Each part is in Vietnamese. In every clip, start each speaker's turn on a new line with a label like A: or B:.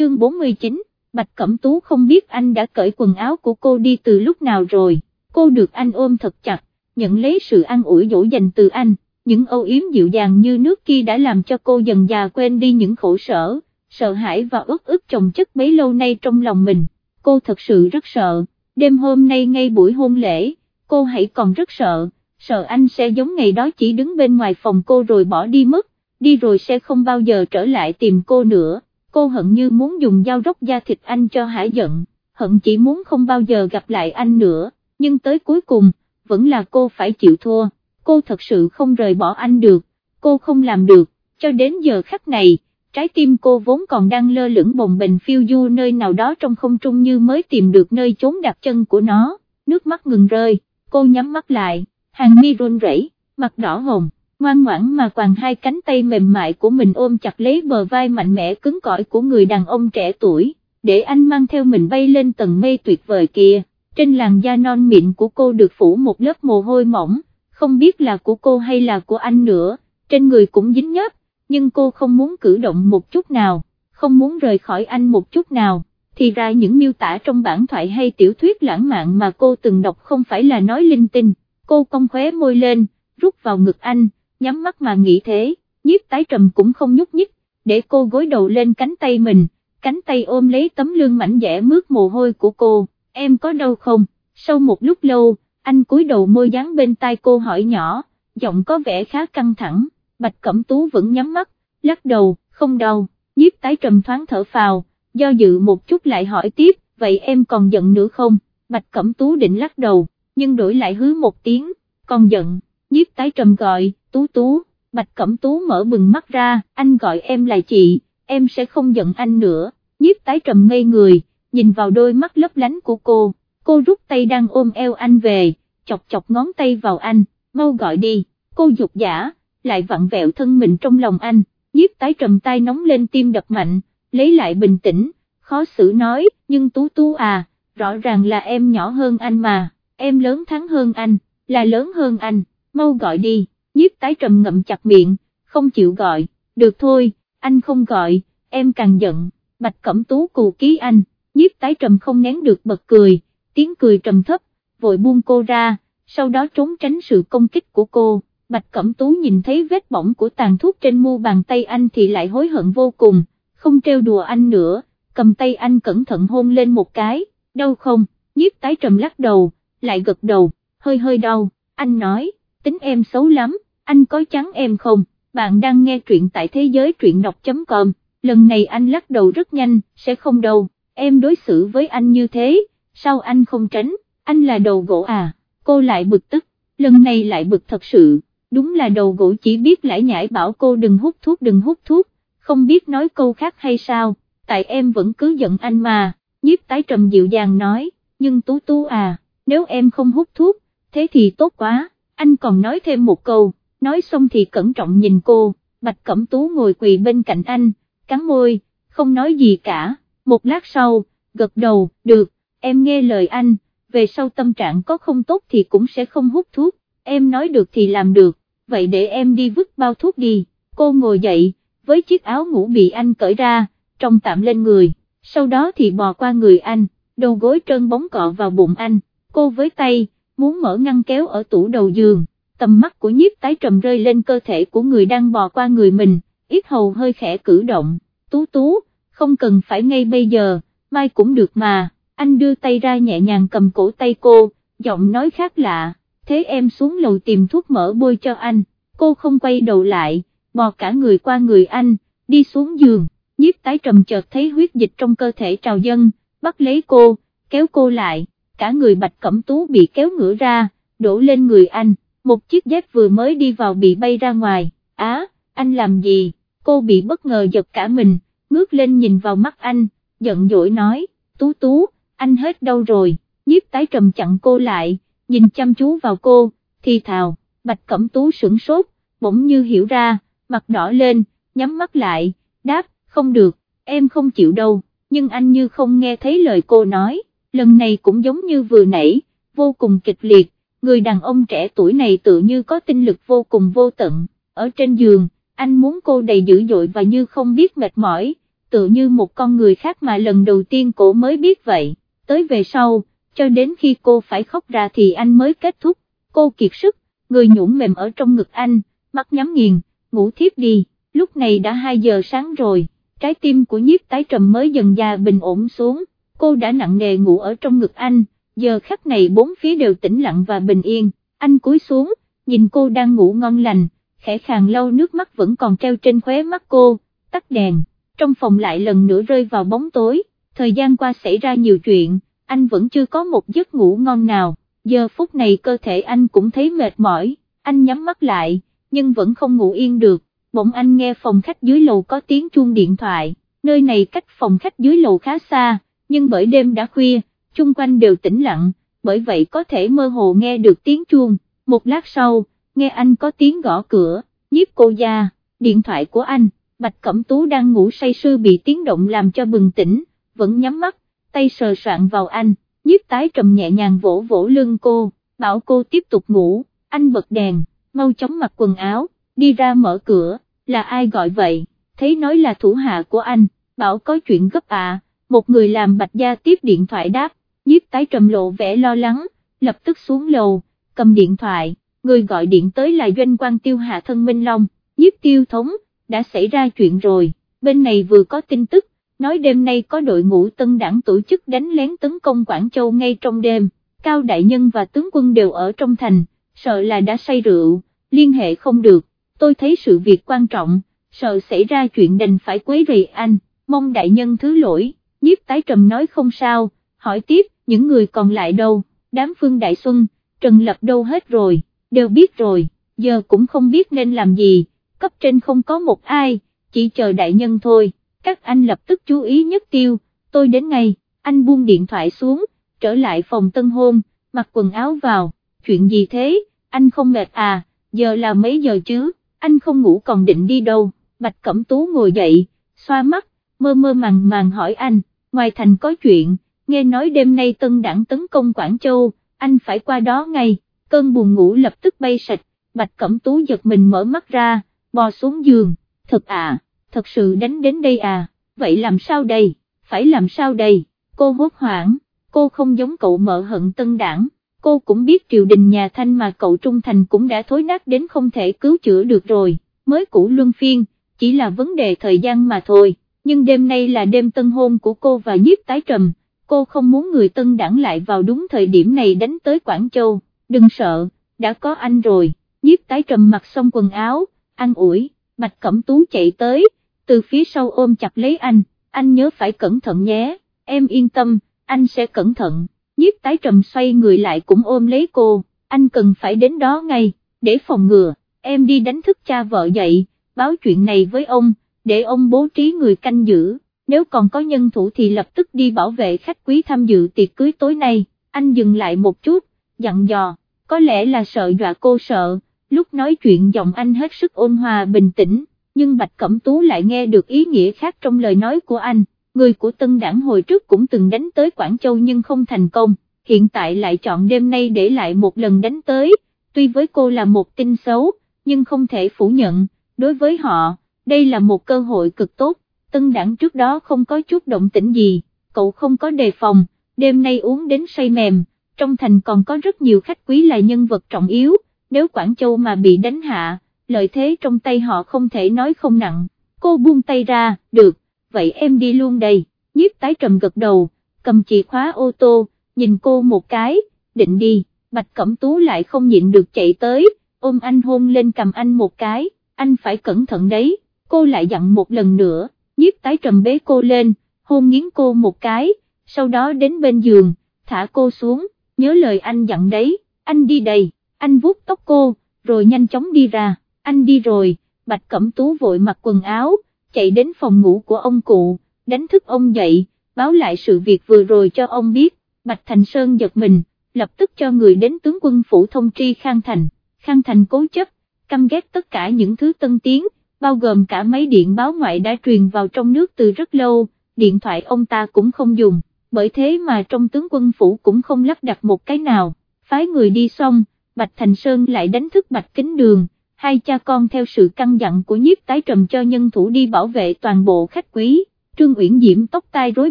A: chương 49, Bạch Cẩm Tú không biết anh đã cởi quần áo của cô đi từ lúc nào rồi, cô được anh ôm thật chặt, nhận lấy sự an ủi dỗ dành từ anh, những âu yếm dịu dàng như nước kia đã làm cho cô dần già quên đi những khổ sở, sợ hãi và ức ức chồng chất bấy lâu nay trong lòng mình, cô thật sự rất sợ, đêm hôm nay ngay buổi hôn lễ, cô hãy còn rất sợ, sợ anh sẽ giống ngày đó chỉ đứng bên ngoài phòng cô rồi bỏ đi mất, đi rồi sẽ không bao giờ trở lại tìm cô nữa, cô hận như muốn dùng dao róc da thịt anh cho hải giận, hận chỉ muốn không bao giờ gặp lại anh nữa, nhưng tới cuối cùng, vẫn là cô phải chịu thua, cô thật sự không rời bỏ anh được, cô không làm được, cho đến giờ khắc này, trái tim cô vốn còn đang lơ lửng bồng bềnh phiêu du nơi nào đó trong không trung như mới tìm được nơi chốn đặt chân của nó, nước mắt ngừng rơi, cô nhắm mắt lại, hàng mi run rẩy, mặt đỏ hồng, ngoan ngoãn mà quàng hai cánh tay mềm mại của mình ôm chặt lấy bờ vai mạnh mẽ cứng cỏi của người đàn ông trẻ tuổi, để anh mang theo mình bay lên tầng mây tuyệt vời kia, trên làn da non mịn của cô được phủ một lớp mồ hôi mỏng, không biết là của cô hay là của anh nữa, trên người cũng dính nhớp, nhưng cô không muốn cử động một chút nào, không muốn rời khỏi anh một chút nào, thì ra những miêu tả trong bản thoại hay tiểu thuyết lãng mạn mà cô từng đọc không phải là nói linh tinh, cô cong khóe môi lên, rút vào ngực anh, nhắm mắt mà nghĩ thế, nhiếp tái trầm cũng không nhúc nhích, để cô gối đầu lên cánh tay mình, cánh tay ôm lấy tấm lưng mảnh dẻ mướt mồ hôi của cô, em có đau không, sau một lúc lâu, anh cúi đầu môi dán bên tai cô hỏi nhỏ, giọng có vẻ khá căng thẳng, Bạch Cẩm Tú vẫn nhắm mắt, lắc đầu, không đau, nhiếp tái trầm thoáng thở phào, do dự một chút lại hỏi tiếp, vậy em còn giận nữa không, Bạch Cẩm Tú định lắc đầu, nhưng đổi lại hứa một tiếng, còn giận, nhiếp tái trầm gọi, Tú Tú, Bạch Cẩm Tú mở bừng mắt ra, anh gọi em là chị, em sẽ không giận anh nữa, nhiếp tái trầm ngây người, nhìn vào đôi mắt lấp lánh của cô, cô rút tay đang ôm eo anh về, chọc chọc ngón tay vào anh, mau gọi đi, cô dục giả, lại vặn vẹo thân mình trong lòng anh, nhiếp tái trầm tay nóng lên tim đập mạnh, lấy lại bình tĩnh, khó xử nói, nhưng Tú Tú à, rõ ràng là em nhỏ hơn anh mà, em lớn thắng hơn anh, là lớn hơn anh, mau gọi đi, nhiếp tái trầm ngậm chặt miệng, không chịu gọi, được thôi, anh không gọi, em càng giận, bạch cẩm tú cù ký anh, nhiếp tái trầm không nén được bật cười, tiếng cười trầm thấp, vội buông cô ra, sau đó trốn tránh sự công kích của cô. Bạch Cẩm Tú nhìn thấy vết bỏng của tàn thuốc trên mu bàn tay anh thì lại hối hận vô cùng, không trêu đùa anh nữa, cầm tay anh cẩn thận hôn lên một cái, đau không, nhiếp tái trầm lắc đầu, lại gật đầu, hơi hơi đau, anh nói, tính em xấu lắm, anh có chắn em không, bạn đang nghe truyện tại thế giới truyện đọc.com, lần này anh lắc đầu rất nhanh, sẽ không đâu, em đối xử với anh như thế, sao anh không tránh, anh là đầu gỗ à, cô lại bực tức, lần này lại bực thật sự. Đúng là đầu gỗ chỉ biết lải nhải bảo cô đừng hút thuốc đừng hút thuốc, không biết nói câu khác hay sao, tại em vẫn cứ giận anh mà, nhiếp tái trầm dịu dàng nói, nhưng tú tú à, nếu em không hút thuốc, thế thì tốt quá, anh còn nói thêm một câu, nói xong thì cẩn trọng nhìn cô, bạch cẩm tú ngồi quỳ bên cạnh anh, cắn môi, không nói gì cả, một lát sau, gật đầu, được, em nghe lời anh, về sau tâm trạng có không tốt thì cũng sẽ không hút thuốc, em nói được thì làm được, vậy để em đi vứt bao thuốc đi, cô ngồi dậy, với chiếc áo ngủ bị anh cởi ra, trong tạm lên người, sau đó thì bò qua người anh, đầu gối trơn bóng cọ vào bụng anh, cô với tay, muốn mở ngăn kéo ở tủ đầu giường, tầm mắt của nhiếp tái trầm rơi lên cơ thể của người đang bò qua người mình, ít hầu hơi khẽ cử động, tú tú, không cần phải ngay bây giờ, mai cũng được mà, anh đưa tay ra nhẹ nhàng cầm cổ tay cô, giọng nói khác lạ thế em xuống lầu tìm thuốc mỡ bôi cho anh, cô không quay đầu lại, bò cả người qua người anh, đi xuống giường, nhiếp tái trầm chợt thấy huyết dịch trong cơ thể trào dâng, bắt lấy cô, kéo cô lại, cả người bạch cẩm tú bị kéo ngửa ra, đổ lên người anh, một chiếc dép vừa mới đi vào bị bay ra ngoài, á, anh làm gì, cô bị bất ngờ giật cả mình, ngước lên nhìn vào mắt anh, giận dỗi nói, tú tú, anh hết đâu rồi, nhiếp tái trầm chặn cô lại, nhìn chăm chú vào cô, thì thào, bạch cẩm tú sửng sốt, bỗng như hiểu ra, mặt đỏ lên, nhắm mắt lại, đáp, không được, em không chịu đâu, nhưng anh như không nghe thấy lời cô nói, lần này cũng giống như vừa nãy, vô cùng kịch liệt, người đàn ông trẻ tuổi này tự như có tinh lực vô cùng vô tận, ở trên giường, anh muốn cô đầy dữ dội và như không biết mệt mỏi, tự như một con người khác mà lần đầu tiên cổ mới biết vậy, tới về sau, cho đến khi cô phải khóc ra thì anh mới kết thúc, cô kiệt sức, người nhũn mềm ở trong ngực anh, mắt nhắm nghiền, ngủ thiếp đi, lúc này đã 2 giờ sáng rồi, trái tim của nhiếp tái trầm mới dần già bình ổn xuống, cô đã nặng nề ngủ ở trong ngực anh, giờ khắc này bốn phía đều tĩnh lặng và bình yên, anh cúi xuống, nhìn cô đang ngủ ngon lành, khẽ khàng lâu nước mắt vẫn còn treo trên khóe mắt cô, tắt đèn, trong phòng lại lần nữa rơi vào bóng tối, thời gian qua xảy ra nhiều chuyện, anh vẫn chưa có một giấc ngủ ngon nào, giờ phút này cơ thể anh cũng thấy mệt mỏi, anh nhắm mắt lại, nhưng vẫn không ngủ yên được, bỗng anh nghe phòng khách dưới lầu có tiếng chuông điện thoại, nơi này cách phòng khách dưới lầu khá xa, nhưng bởi đêm đã khuya, chung quanh đều tĩnh lặng, bởi vậy có thể mơ hồ nghe được tiếng chuông, một lát sau, nghe anh có tiếng gõ cửa, nhiếp cô gia, điện thoại của anh, Bạch Cẩm Tú đang ngủ say sưa bị tiếng động làm cho bừng tỉnh, vẫn nhắm mắt, tay sờ soạn vào anh, nhiếp tái trầm nhẹ nhàng vỗ vỗ lưng cô, bảo cô tiếp tục ngủ, anh bật đèn, mau chóng mặc quần áo, đi ra mở cửa, là ai gọi vậy, thấy nói là thủ hạ của anh, bảo có chuyện gấp à, một người làm bạch gia tiếp điện thoại đáp, nhiếp tái trầm lộ vẻ lo lắng, lập tức xuống lầu, cầm điện thoại, người gọi điện tới là doanh quan tiêu hạ thân Minh Long, nhiếp tiêu thống, đã xảy ra chuyện rồi, bên này vừa có tin tức, nói đêm nay có đội ngũ tân đảng tổ chức đánh lén tấn công Quảng Châu ngay trong đêm, Cao Đại Nhân và tướng quân đều ở trong thành, sợ là đã say rượu, liên hệ không được, tôi thấy sự việc quan trọng, sợ xảy ra chuyện đành phải quấy rầy anh, mong Đại Nhân thứ lỗi, nhiếp tái trầm nói không sao, hỏi tiếp, những người còn lại đâu, đám phương Đại Xuân, Trần Lập đâu hết rồi, đều biết rồi, giờ cũng không biết nên làm gì, cấp trên không có một ai, chỉ chờ đại nhân thôi, các anh lập tức chú ý nhất tiêu, tôi đến ngay, anh buông điện thoại xuống, trở lại phòng tân hôn, mặc quần áo vào, chuyện gì thế, anh không mệt à, giờ là mấy giờ chứ, anh không ngủ còn định đi đâu, Bạch Cẩm Tú ngồi dậy, xoa mắt, mơ mơ màng màng hỏi anh, ngoài thành có chuyện, nghe nói đêm nay tân đảng tấn công Quảng Châu, anh phải qua đó ngay, cơn buồn ngủ lập tức bay sạch, Bạch Cẩm Tú giật mình mở mắt ra, bò xuống giường, thật à, thật sự đánh đến đây à, vậy làm sao đây, phải làm sao đây, cô hốt hoảng, cô không giống cậu mợ hận tân đảng, cô cũng biết triều đình nhà thanh mà cậu trung thành cũng đã thối nát đến không thể cứu chữa được rồi, mới cũ luân phiên, chỉ là vấn đề thời gian mà thôi, nhưng đêm nay là đêm tân hôn của cô và nhiếp tái trầm, cô không muốn người tân đảng lại vào đúng thời điểm này đánh tới Quảng Châu, đừng sợ, đã có anh rồi, nhiếp tái trầm mặc xong quần áo, ăn ủi, Bạch Cẩm Tú chạy tới, từ phía sau ôm chặt lấy anh, anh nhớ phải cẩn thận nhé, em yên tâm, anh sẽ cẩn thận, nhiếp tái trầm xoay người lại cũng ôm lấy cô, anh cần phải đến đó ngay, để phòng ngừa, em đi đánh thức cha vợ dậy, báo chuyện này với ông, để ông bố trí người canh giữ, nếu còn có nhân thủ thì lập tức đi bảo vệ khách quý tham dự tiệc cưới tối nay, anh dừng lại một chút, dặn dò, có lẽ là sợ dọa cô sợ. Lúc nói chuyện giọng anh hết sức ôn hòa bình tĩnh, nhưng Bạch Cẩm Tú lại nghe được ý nghĩa khác trong lời nói của anh, người của tân đảng hồi trước cũng từng đánh tới Quảng Châu nhưng không thành công, hiện tại lại chọn đêm nay để lại một lần đánh tới, tuy với cô là một tin xấu, nhưng không thể phủ nhận, đối với họ, đây là một cơ hội cực tốt, tân đảng trước đó không có chút động tĩnh gì, cậu không có đề phòng, đêm nay uống đến say mềm, trong thành còn có rất nhiều khách quý là nhân vật trọng yếu, nếu Quảng Châu mà bị đánh hạ, lợi thế trong tay họ không thể nói không nặng, cô buông tay ra, được, vậy em đi luôn đây, nhiếp tái trầm gật đầu, cầm chìa khóa ô tô, nhìn cô một cái, định đi, Bạch Cẩm Tú lại không nhịn được chạy tới, ôm anh hôn lên cầm anh một cái, anh phải cẩn thận đấy, cô lại dặn một lần nữa, nhiếp tái trầm bế cô lên, hôn nghiến cô một cái, sau đó đến bên giường, thả cô xuống, nhớ lời anh dặn đấy, anh đi đây anh vuốt tóc cô, rồi nhanh chóng đi ra, anh đi rồi, Bạch Cẩm Tú vội mặc quần áo, chạy đến phòng ngủ của ông cụ, đánh thức ông dậy, báo lại sự việc vừa rồi cho ông biết, Bạch Thành Sơn giật mình, lập tức cho người đến tướng quân phủ thông tri Khang Thành, Khang Thành cố chấp, căm ghét tất cả những thứ tân tiến, bao gồm cả máy điện báo ngoại đã truyền vào trong nước từ rất lâu, điện thoại ông ta cũng không dùng, bởi thế mà trong tướng quân phủ cũng không lắp đặt một cái nào, phái người đi xong, Bạch Thành Sơn lại đánh thức Bạch Kính Đường, hai cha con theo sự căn dặn của nhiếp tái trầm cho nhân thủ đi bảo vệ toàn bộ khách quý, Trương Uyển Diễm tóc tai rối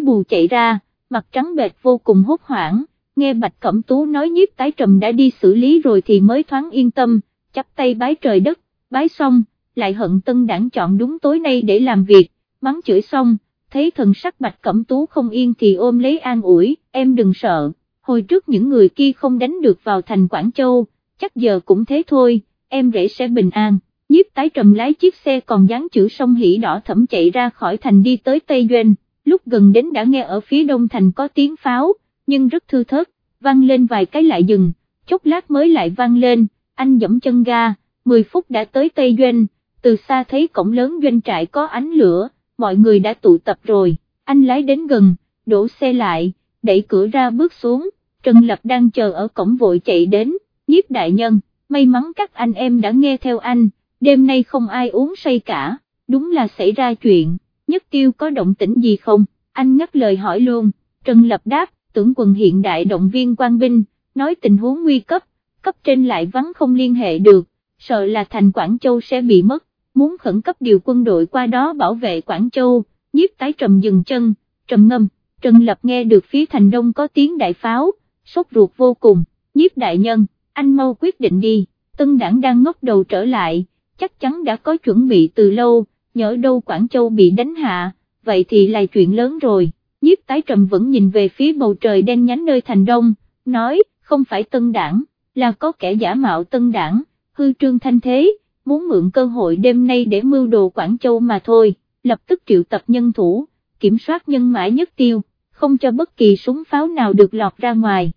A: bù chạy ra, mặt trắng bệch vô cùng hốt hoảng, nghe Bạch Cẩm Tú nói nhiếp tái trầm đã đi xử lý rồi thì mới thoáng yên tâm, chắp tay bái trời đất, bái xong, lại hận tân đảng chọn đúng tối nay để làm việc, mắng chửi xong, thấy thần sắc Bạch Cẩm Tú không yên thì ôm lấy an ủi, em đừng sợ, hồi trước những người kia không đánh được vào thành Quảng Châu, chắc giờ cũng thế thôi, em rể sẽ bình an. Nhiếp tái trầm lái chiếc xe còn dán chữ sông hỉ đỏ thẩm chạy ra khỏi thành đi tới Tây Doanh, lúc gần đến đã nghe ở phía đông thành có tiếng pháo, nhưng rất thư thớt, vang lên vài cái lại dừng, chốc lát mới lại vang lên, anh dẫm chân ga, 10 phút đã tới Tây Doanh, từ xa thấy cổng lớn doanh trại có ánh lửa, mọi người đã tụ tập rồi, anh lái đến gần, đổ xe lại, đẩy cửa ra bước xuống, Trần Lập đang chờ ở cổng vội chạy đến, nhiếp đại nhân, may mắn các anh em đã nghe theo anh, đêm nay không ai uống say cả, đúng là xảy ra chuyện, nhất tiêu có động tĩnh gì không, anh ngắt lời hỏi luôn, Trần Lập đáp, tưởng quần hiện đại động viên quan binh, nói tình huống nguy cấp, cấp trên lại vắng không liên hệ được, sợ là thành Quảng Châu sẽ bị mất, muốn khẩn cấp điều quân đội qua đó bảo vệ Quảng Châu, nhiếp tái trầm dừng chân, trầm ngâm, Trần Lập nghe được phía thành đông có tiếng đại pháo, sốt ruột vô cùng, nhiếp đại nhân, anh mau quyết định đi, tân đảng đang ngóc đầu trở lại, chắc chắn đã có chuẩn bị từ lâu, nhỡ đâu Quảng Châu bị đánh hạ, vậy thì là chuyện lớn rồi, nhiếp tái trầm vẫn nhìn về phía bầu trời đen nhánh nơi thành đông, nói, không phải tân đảng, là có kẻ giả mạo tân đảng, hư trương thanh thế, muốn mượn cơ hội đêm nay để mưu đồ Quảng Châu mà thôi, lập tức triệu tập nhân thủ, kiểm soát nhân mã nhất tiêu, không cho bất kỳ súng pháo nào được lọt ra ngoài.